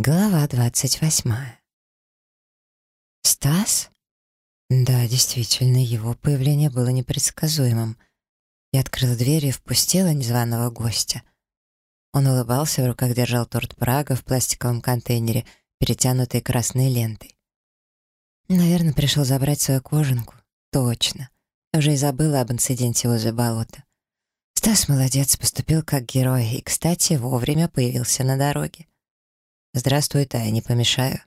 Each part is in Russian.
Глава двадцать восьмая. «Стас?» Да, действительно, его появление было непредсказуемым. Я открыла дверь и впустила незваного гостя. Он улыбался, в руках держал торт Прага в пластиковом контейнере, перетянутый красной лентой. Наверное, пришел забрать свою кожанку. Точно. Уже и забыла об инциденте возле болота. Стас молодец, поступил как герой и, кстати, вовремя появился на дороге. «Здравствуй, Тая, не помешаю».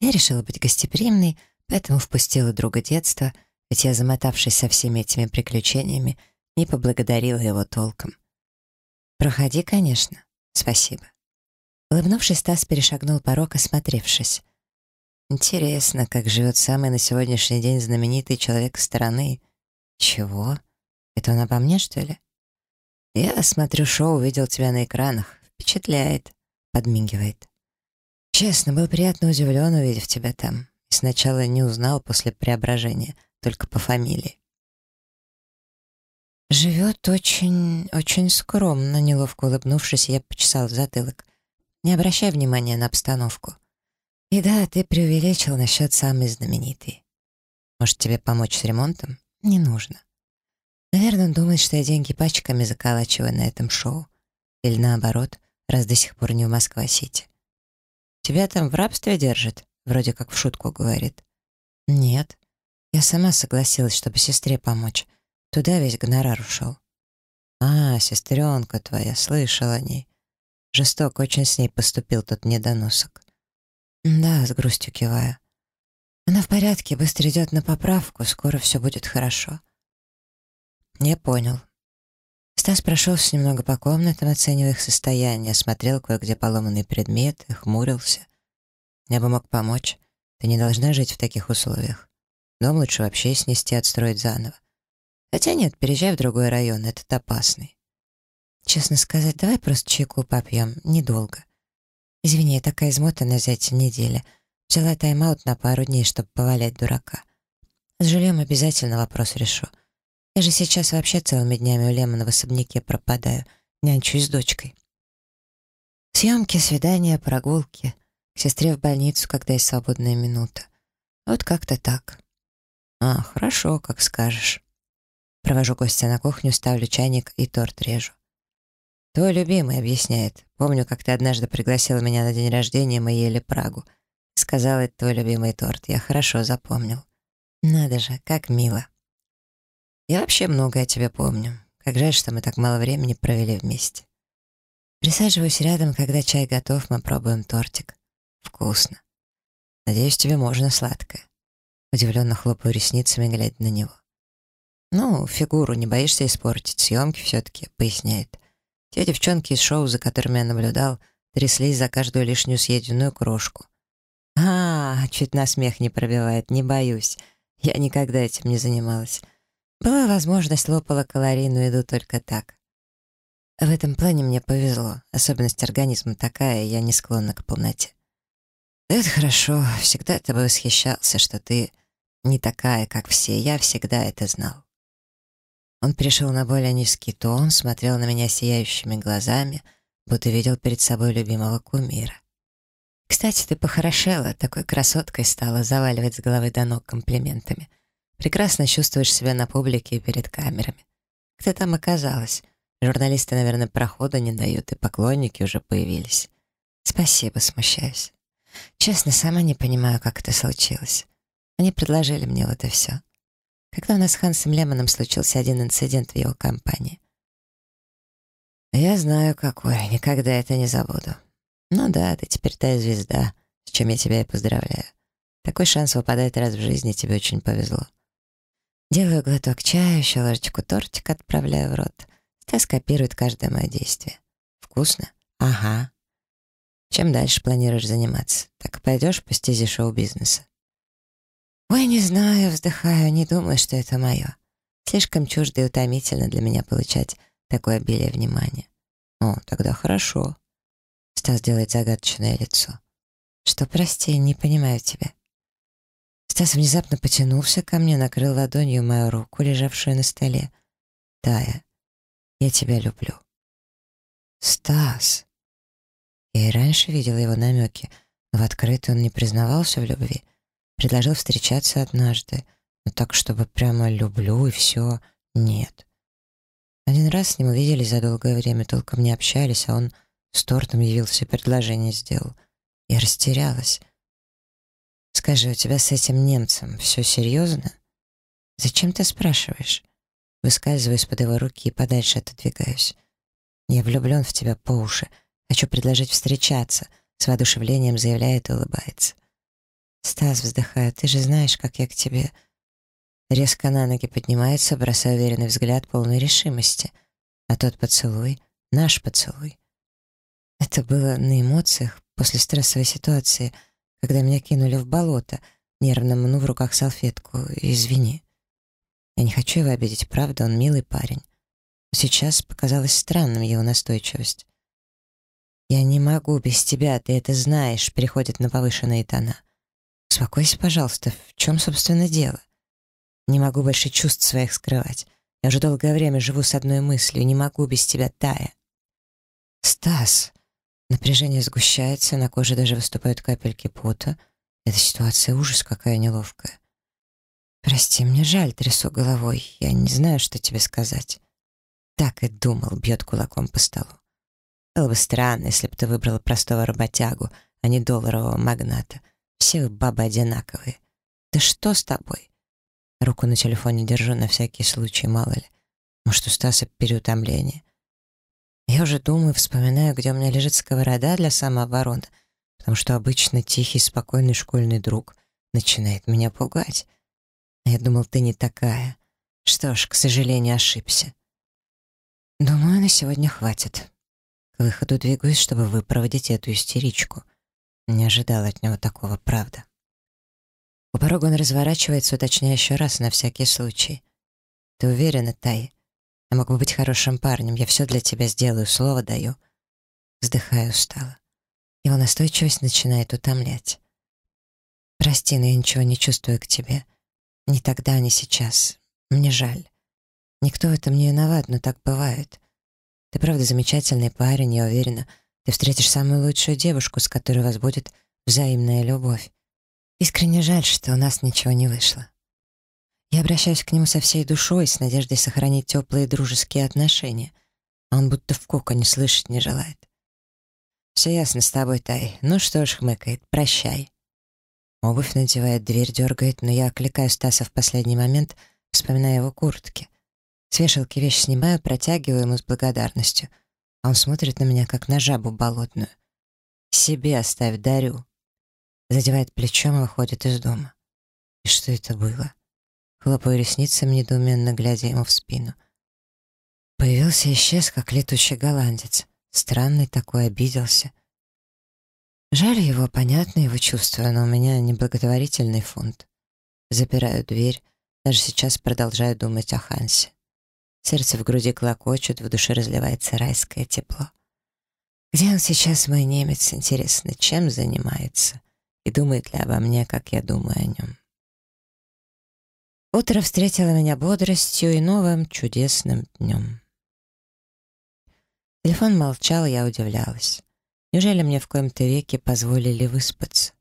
Я решила быть гостеприимной, поэтому впустила друга детства, ведь я, замотавшись со всеми этими приключениями, не поблагодарила его толком. «Проходи, конечно. Спасибо». Улыбнувшись, Стас перешагнул порог, осмотревшись. «Интересно, как живет самый на сегодняшний день знаменитый человек страны. Чего? Это он обо мне, что ли?» «Я смотрю шоу, видел тебя на экранах. Впечатляет», — подмигивает. Честно, был приятно удивлен, увидев тебя там. И сначала не узнал после преображения, только по фамилии. Живет очень, очень скромно, неловко улыбнувшись, я почесал затылок. Не обращай внимания на обстановку. И да, ты преувеличил насчет самой знаменитой. Может, тебе помочь с ремонтом? Не нужно. Наверное, он думает, что я деньги пачками заколачиваю на этом шоу. Или наоборот, раз до сих пор не в Москва-Сити. Тебя там в рабстве держат?» Вроде как в шутку говорит. «Нет. Я сама согласилась, чтобы сестре помочь. Туда весь гонорар ушел». «А, сестренка твоя, слышал о ней. Жесток очень с ней поступил тот недоносок». «Да», — с грустью киваю. «Она в порядке, быстро идет на поправку, скоро все будет хорошо». «Я понял. Стас прошелся немного по комнатам, оценивая их состояние, осмотрел кое-где поломанные предметы, хмурился. «Я бы мог помочь. Ты не должна жить в таких условиях. Дом лучше вообще снести, отстроить заново. Хотя нет, переезжай в другой район, этот опасный. Честно сказать, давай просто чайку попьем, недолго. Извини, я такая измотанная за эти недели. Взяла тайм-аут на пару дней, чтобы повалять дурака. С жильем обязательно вопрос решу. Я же сейчас вообще целыми днями у Лемона в особняке пропадаю, нянчусь с дочкой. Съемки, свидания, прогулки. К сестре в больницу, когда есть свободная минута. Вот как-то так. А, хорошо, как скажешь. Провожу гостя на кухню, ставлю чайник и торт режу. Твой любимый объясняет. Помню, как ты однажды пригласила меня на день рождения, мы ели Прагу. Сказала, это твой любимый торт. Я хорошо запомнил. Надо же, как мило. Я вообще многое о тебе помню. Как жаль, что мы так мало времени провели вместе. Присаживаюсь рядом, когда чай готов, мы пробуем тортик. Вкусно. Надеюсь, тебе можно сладкое. Удивленно хлопаю ресницами, глядя на него. «Ну, фигуру не боишься испортить, съемки все-таки», — поясняет. Те девчонки из шоу, за которыми я наблюдал, тряслись за каждую лишнюю съеденную крошку. «А, чуть на смех не пробивает, не боюсь. Я никогда этим не занималась. Была возможность, лопала калорийную еду только так. В этом плане мне повезло. Особенность организма такая, я не склонна к полноте. Это хорошо. Всегда тобой восхищался, что ты не такая, как все. Я всегда это знал. Он перешел на более низкий тон, смотрел на меня сияющими глазами, будто видел перед собой любимого кумира. «Кстати, ты похорошела, такой красоткой стала заваливать с головы до ног комплиментами. Прекрасно чувствуешь себя на публике и перед камерами. Кто там оказалась? Журналисты, наверное, прохода не дают, и поклонники уже появились. Спасибо, смущаюсь. Честно, сама не понимаю, как это случилось. Они предложили мне вот и все. Когда у нас с Хансом Лемоном случился один инцидент в его компании. Я знаю, какой, никогда это не забуду. Ну да, ты теперь та звезда, с чем я тебя и поздравляю. Такой шанс выпадает раз в жизни, тебе очень повезло. Делаю глоток чая, еще ложечку тортика отправляю в рот. Стас копирует каждое мое действие. Вкусно? Ага. Чем дальше планируешь заниматься? Так пойдешь по стезе шоу-бизнеса? Ой, не знаю, вздыхаю, не думаю, что это мое. Слишком чуждо и утомительно для меня получать такое обилие внимания. О, тогда хорошо. Стас делает загадочное лицо. Что, прости, не понимаю тебя. Стас внезапно потянулся ко мне, накрыл ладонью мою руку, лежавшую на столе. «Тая, я тебя люблю». «Стас!» Я и раньше видела его намеки, но в открытую он не признавался в любви. Предложил встречаться однажды, но так, чтобы прямо люблю и все, нет. Один раз с ним увиделись за долгое время, толком не общались, а он с тортом явился, предложение сделал. Я растерялась. «Скажи, у тебя с этим немцем все серьезно?» «Зачем ты спрашиваешь?» Выскальзываю из-под его руки и подальше отодвигаюсь. «Я влюблен в тебя по уши. Хочу предложить встречаться», — с воодушевлением заявляет и улыбается. «Стас, вздыхает, ты же знаешь, как я к тебе...» Резко на ноги поднимается, бросая уверенный взгляд полной решимости. А тот поцелуй — наш поцелуй. Это было на эмоциях, после стрессовой ситуации, когда меня кинули в болото, нервно мну в руках салфетку. Извини. Я не хочу его обидеть, правда, он милый парень. Но сейчас показалось странным его настойчивость. «Я не могу без тебя, ты это знаешь», — переходит на повышенные тона. «Успокойся, пожалуйста, в чем, собственно, дело?» Не могу больше чувств своих скрывать. Я уже долгое время живу с одной мыслью. Не могу без тебя, Тая. Стас. Напряжение сгущается, на коже даже выступают капельки пота. Эта ситуация ужас какая неловкая. Прости, мне жаль, трясу головой. Я не знаю, что тебе сказать. Так и думал, бьет кулаком по столу. Было бы странно, если бы ты выбрала простого работягу, а не долларового магната. Все вы бабы одинаковые. Да что с тобой? Руку на телефоне держу на всякий случай, мало ли. Может, у Стаса переутомление. Я уже думаю, вспоминаю, где у меня лежит сковорода для самообороны, потому что обычно тихий, спокойный школьный друг начинает меня пугать. А я думал, ты не такая. Что ж, к сожалению, ошибся. Думаю, на сегодня хватит. К выходу двигаюсь, чтобы выпроводить эту истеричку. Не ожидал от него такого, правда. У порога он разворачивается, уточняя еще раз на всякий случай. «Ты уверена, Тай? Я мог бы быть хорошим парнем, я все для тебя сделаю, слово даю». Вздыхаю устало. Его настойчивость начинает утомлять. «Прости, но я ничего не чувствую к тебе. Ни тогда, ни сейчас. Мне жаль. Никто в этом не виноват, но так бывает. Ты правда замечательный парень, я уверена. Ты встретишь самую лучшую девушку, с которой у вас будет взаимная любовь. Искренне жаль, что у нас ничего не вышло. Я обращаюсь к нему со всей душой, с надеждой сохранить теплые дружеские отношения, а он будто в коконе слышать не желает. «Все ясно с тобой, Тай. Ну что ж, хмыкает, прощай». Обувь надевает, дверь дергает, но я окликаю Стаса в последний момент, вспоминая его куртки. С вешалки вещь снимаю, протягиваю ему с благодарностью, а он смотрит на меня, как на жабу болотную. «Себе оставь, дарю» задевает плечом и выходит из дома. И что это было? Хлопаю ресницами, недоуменно глядя ему в спину. Появился и исчез, как летучий голландец. Странный такой, обиделся. Жаль его, понятно его чувства, но у меня неблаготворительный фонд. Запираю дверь, даже сейчас продолжаю думать о Хансе. Сердце в груди клокочет, в душе разливается райское тепло. Где он сейчас, мой немец, интересно, чем занимается? и думает ли обо мне, как я думаю о нем. Утро встретило меня бодростью и новым чудесным днем. Телефон молчал, я удивлялась. Неужели мне в коем-то веке позволили выспаться?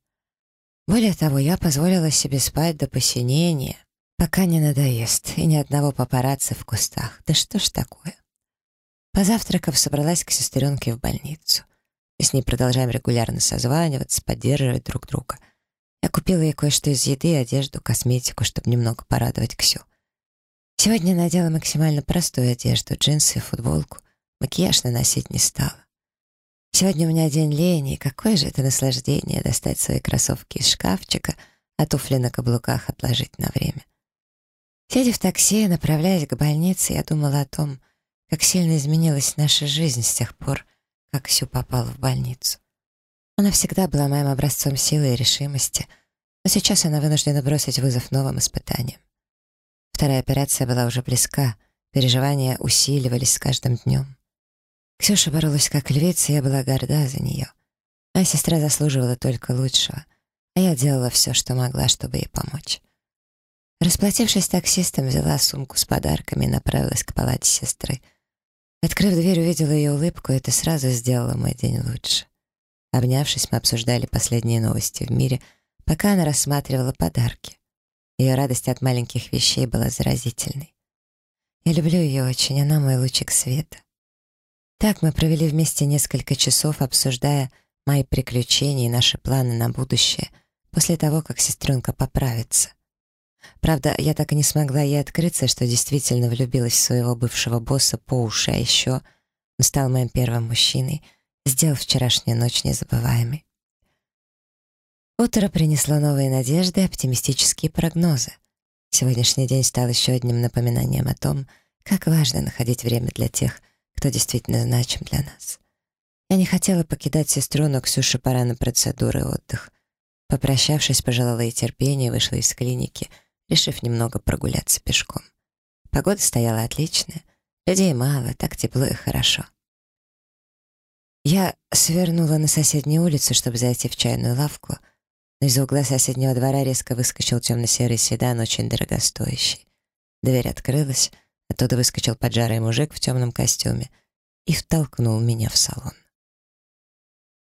Более того, я позволила себе спать до посинения, пока не надоест, и ни одного папарацци в кустах. Да что ж такое? Позавтракав, собралась к сестренке в больницу. Мы с ней продолжаем регулярно созваниваться, поддерживать друг друга. Я купила ей кое-что из еды, одежду, косметику, чтобы немного порадовать Ксю. Сегодня надела максимально простую одежду, джинсы и футболку. Макияж наносить не стала. Сегодня у меня день лени, какое же это наслаждение достать свои кроссовки из шкафчика, а туфли на каблуках отложить на время. Сидя в такси, направляясь к больнице, я думала о том, как сильно изменилась наша жизнь с тех пор, как Сю попала в больницу. Она всегда была моим образцом силы и решимости, но сейчас она вынуждена бросить вызов новым испытаниям. Вторая операция была уже близка, переживания усиливались с каждым днем. Ксюша боролась как львица, я была горда за нее. Моя сестра заслуживала только лучшего, а я делала все, что могла, чтобы ей помочь. Расплатившись таксистом, взяла сумку с подарками и направилась к палате сестры — Открыв дверь, увидела ее улыбку, и это сразу сделало мой день лучше. Обнявшись, мы обсуждали последние новости в мире, пока она рассматривала подарки. Ее радость от маленьких вещей была заразительной. Я люблю ее очень, она мой лучик света. Так мы провели вместе несколько часов, обсуждая мои приключения и наши планы на будущее после того, как сестренка поправится. Правда, я так и не смогла ей открыться, что действительно влюбилась в своего бывшего босса по уши, а еще он стал моим первым мужчиной, сделав вчерашнюю ночь незабываемой. Утро принесло новые надежды и оптимистические прогнозы. Сегодняшний день стал еще одним напоминанием о том, как важно находить время для тех, кто действительно значим для нас. Я не хотела покидать сестру, но Ксюше пора на процедуры и отдых. Попрощавшись, пожелала ей терпения вышла из клиники — решив немного прогуляться пешком. Погода стояла отличная, людей мало, так тепло и хорошо. Я свернула на соседнюю улицу, чтобы зайти в чайную лавку, но из угла соседнего двора резко выскочил темно-серый седан, очень дорогостоящий. Дверь открылась, оттуда выскочил поджарый мужик в темном костюме и втолкнул меня в салон.